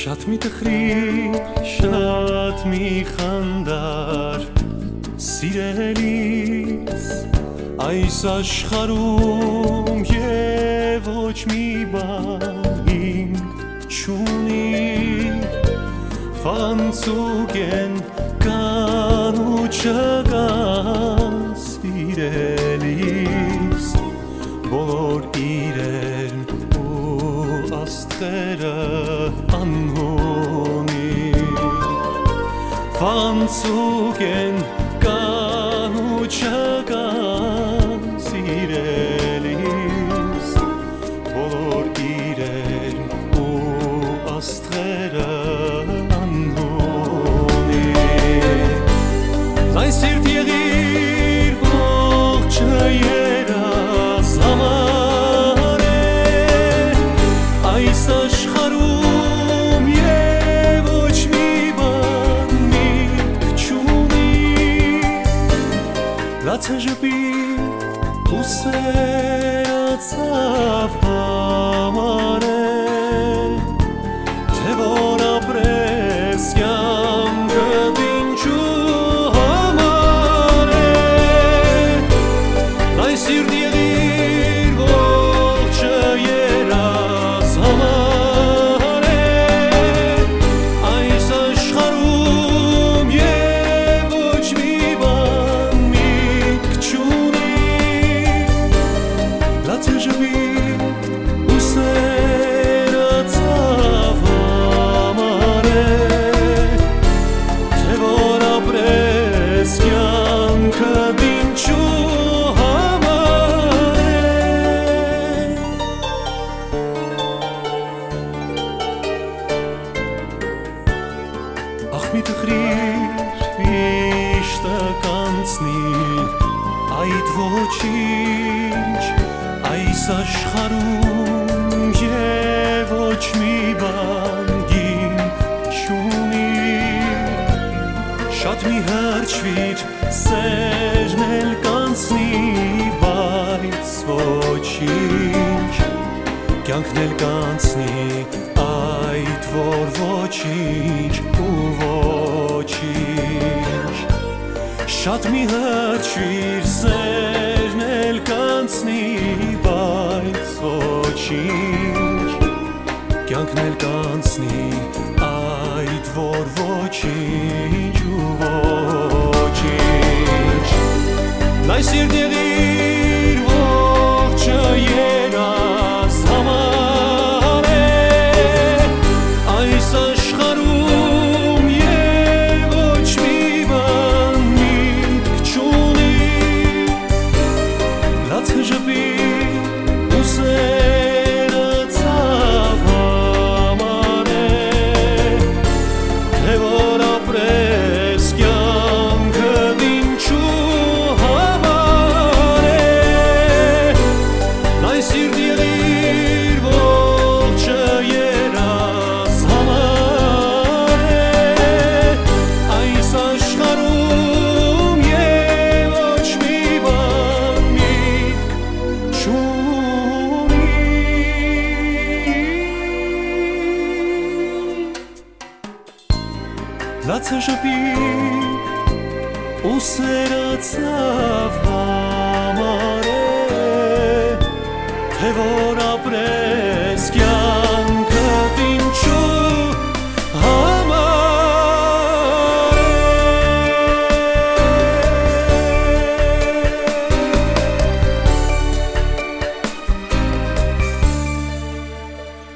Շատ մի տխրիր, շատ մի խանդար Սիրելիս այս աշխարում և ոչ մի բան ինք չունի Ֆանցուկ են կան ու չկան Vergangenheit. Von Zugen, լացը ժպի ու վիշտը կանցնի այդ ոչինչ այս աշխարում և ոչ մի բան գին չունի Շատ մի հրճվիր սերն էլ կանցնի բայց ոչինչ կյանքն էլ կանցնի այդ որ ոչինչ ու ոչինչ Շատ մի հրճվիր սերն էլ կանցնի բայց ոչինչ կյանքն էլ կանցնի այդ որ ոչինչ Լացը ժպի ու սերացավ համար է թե որ ապրես